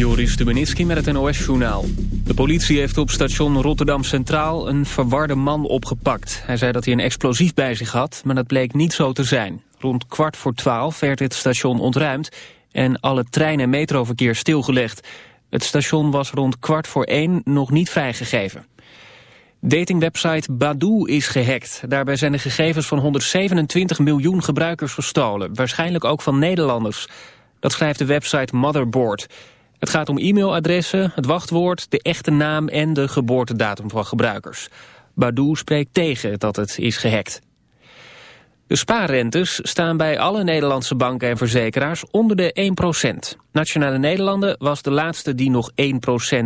Joris Stubenitski met het NOS-journaal. De politie heeft op station Rotterdam Centraal een verwarde man opgepakt. Hij zei dat hij een explosief bij zich had, maar dat bleek niet zo te zijn. Rond kwart voor twaalf werd het station ontruimd en alle trein- en metroverkeer stilgelegd. Het station was rond kwart voor één nog niet vrijgegeven. Datingwebsite Badoo is gehackt. Daarbij zijn de gegevens van 127 miljoen gebruikers gestolen. Waarschijnlijk ook van Nederlanders. Dat schrijft de website Motherboard. Het gaat om e-mailadressen, het wachtwoord, de echte naam en de geboortedatum van gebruikers. Badoo spreekt tegen dat het is gehackt. De spaarrentes staan bij alle Nederlandse banken en verzekeraars onder de 1%. Nationale Nederlanden was de laatste die nog 1%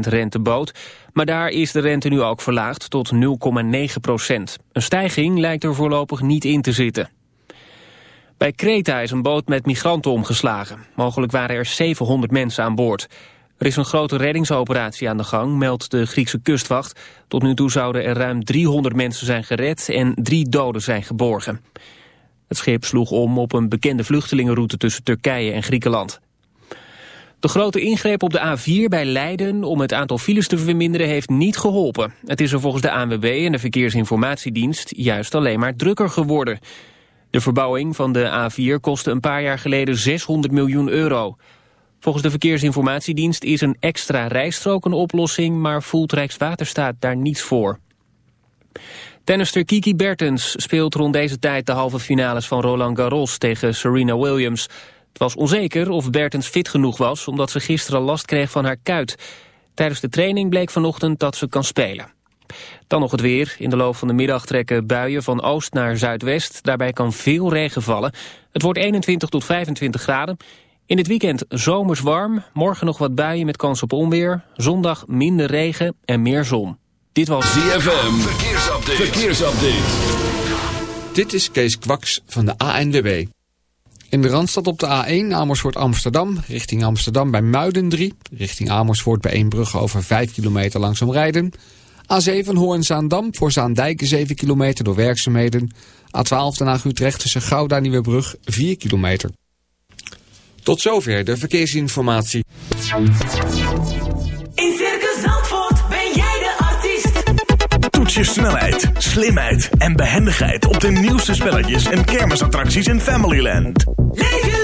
rente bood. Maar daar is de rente nu ook verlaagd tot 0,9%. Een stijging lijkt er voorlopig niet in te zitten. Bij Kreta is een boot met migranten omgeslagen. Mogelijk waren er 700 mensen aan boord. Er is een grote reddingsoperatie aan de gang, meldt de Griekse kustwacht. Tot nu toe zouden er ruim 300 mensen zijn gered en drie doden zijn geborgen. Het schip sloeg om op een bekende vluchtelingenroute tussen Turkije en Griekenland. De grote ingreep op de A4 bij Leiden om het aantal files te verminderen heeft niet geholpen. Het is er volgens de ANWB en de Verkeersinformatiedienst juist alleen maar drukker geworden. De verbouwing van de A4 kostte een paar jaar geleden 600 miljoen euro. Volgens de Verkeersinformatiedienst is een extra rijstrook een oplossing, maar voelt Rijkswaterstaat daar niets voor. Tennister Kiki Bertens speelt rond deze tijd de halve finales van Roland Garros tegen Serena Williams. Het was onzeker of Bertens fit genoeg was, omdat ze gisteren last kreeg van haar kuit. Tijdens de training bleek vanochtend dat ze kan spelen. Dan nog het weer. In de loop van de middag trekken buien van oost naar zuidwest. Daarbij kan veel regen vallen. Het wordt 21 tot 25 graden. In het weekend zomers warm. Morgen nog wat buien met kans op onweer. Zondag minder regen en meer zon. Dit was ZFM. Verkeersupdate. Verkeersupdate. Dit is Kees Kwaks van de ANWB. In de Randstad op de A1 Amersfoort Amsterdam. Richting Amsterdam bij Muiden 3. Richting Amersfoort bij Eembrugge over 5 kilometer langzaam rijden. A7 Hoorn-Zaandam voor Zaandijk 7 kilometer door werkzaamheden. A12 Den Haag-Utrecht tussen Gouda Nieuwebrug 4 kilometer. Tot zover de verkeersinformatie. In Circus Zandvoort ben jij de artiest. Toets je snelheid, slimheid en behendigheid op de nieuwste spelletjes en kermisattracties in Familyland. Leef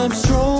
I'm strong.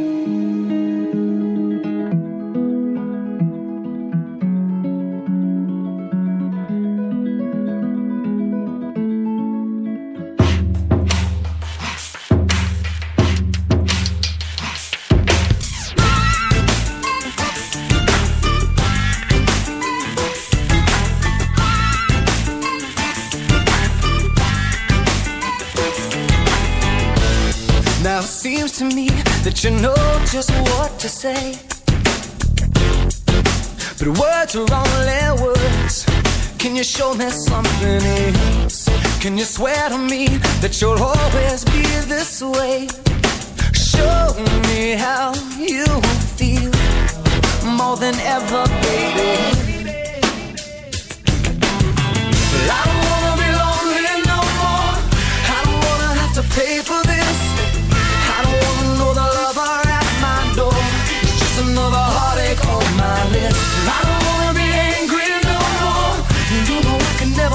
You me something else? Can you swear to me that you'll always be this way? Show me how you feel more than ever, baby. I don't wanna be lonely no more. I don't wanna have to pay for this. I don't wanna know the lover at my door. It's just another heartache on my list.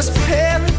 Was paradise?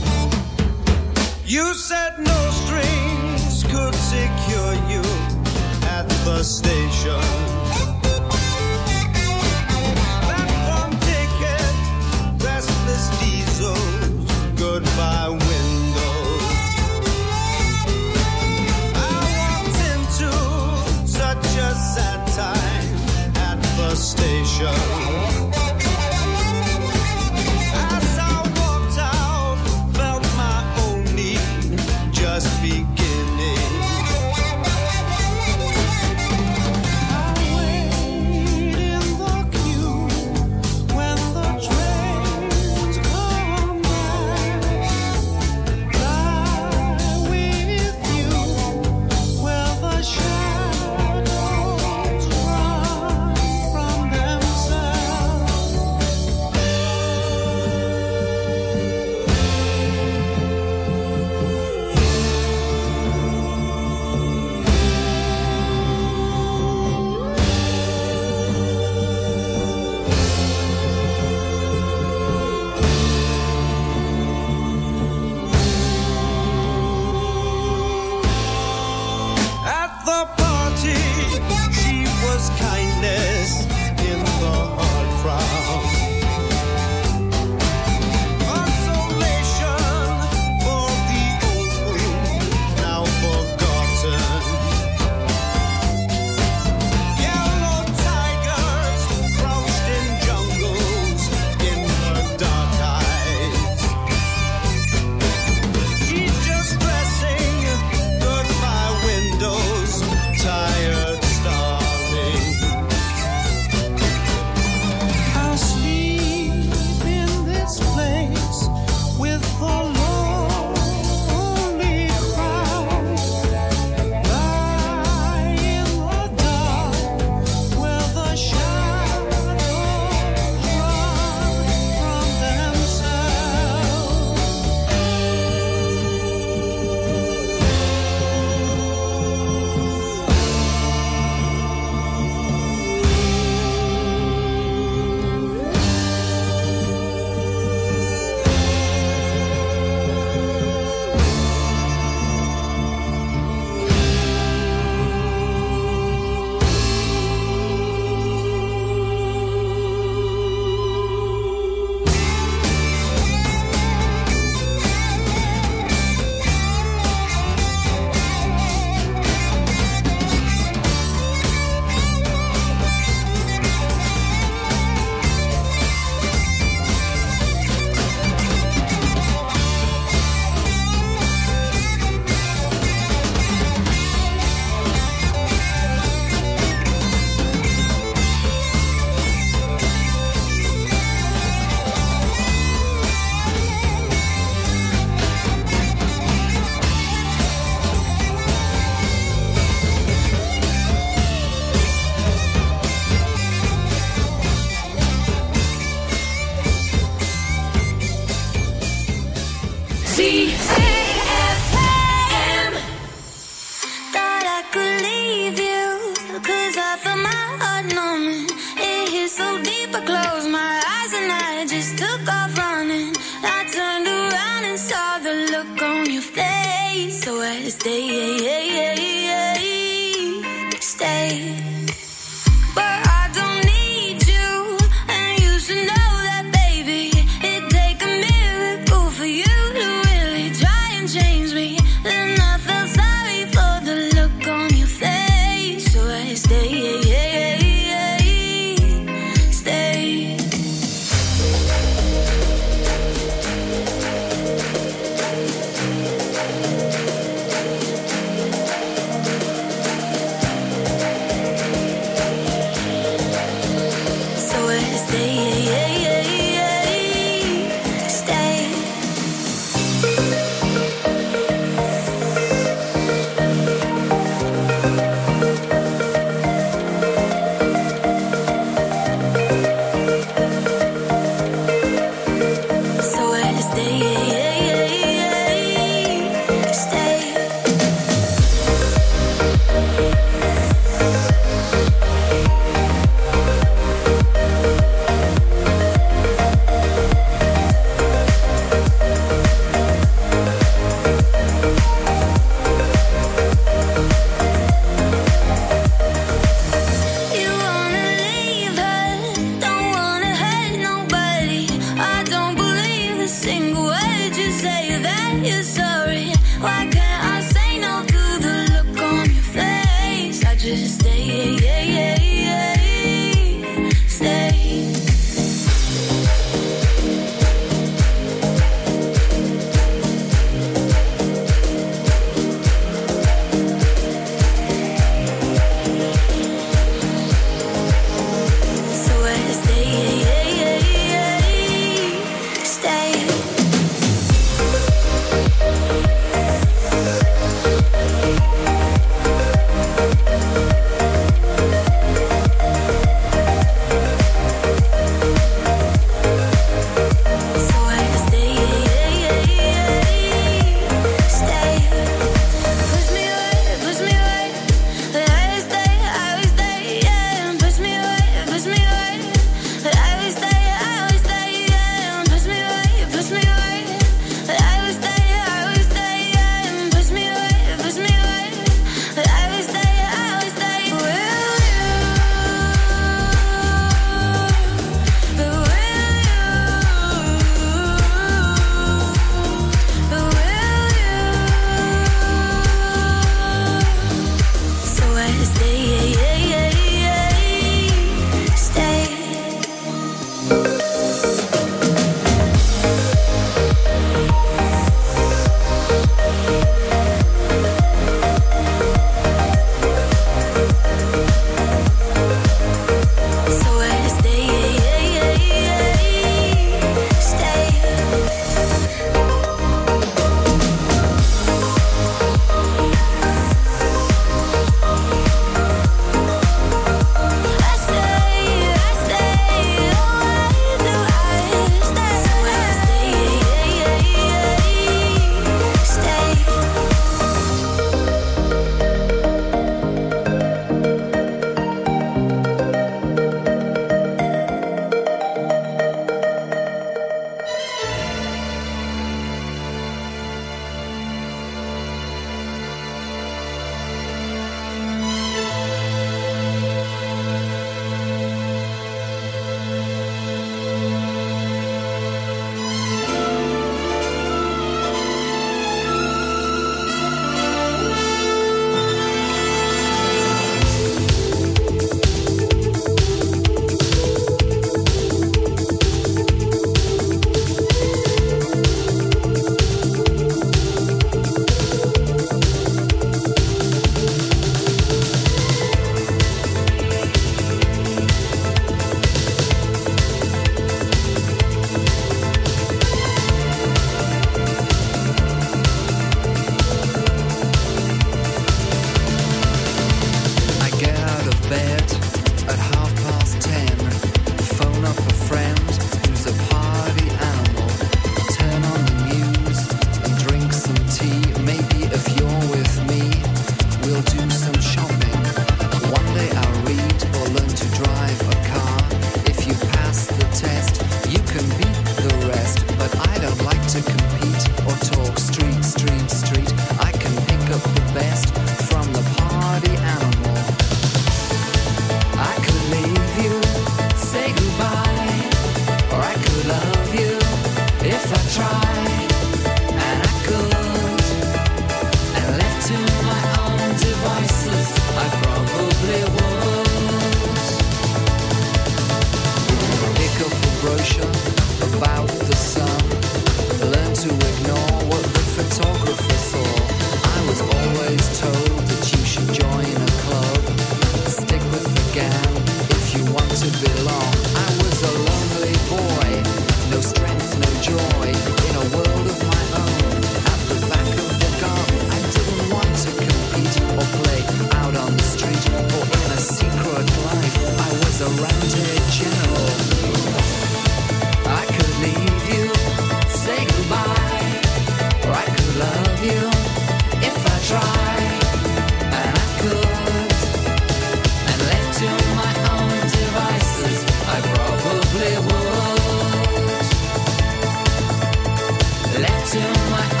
To my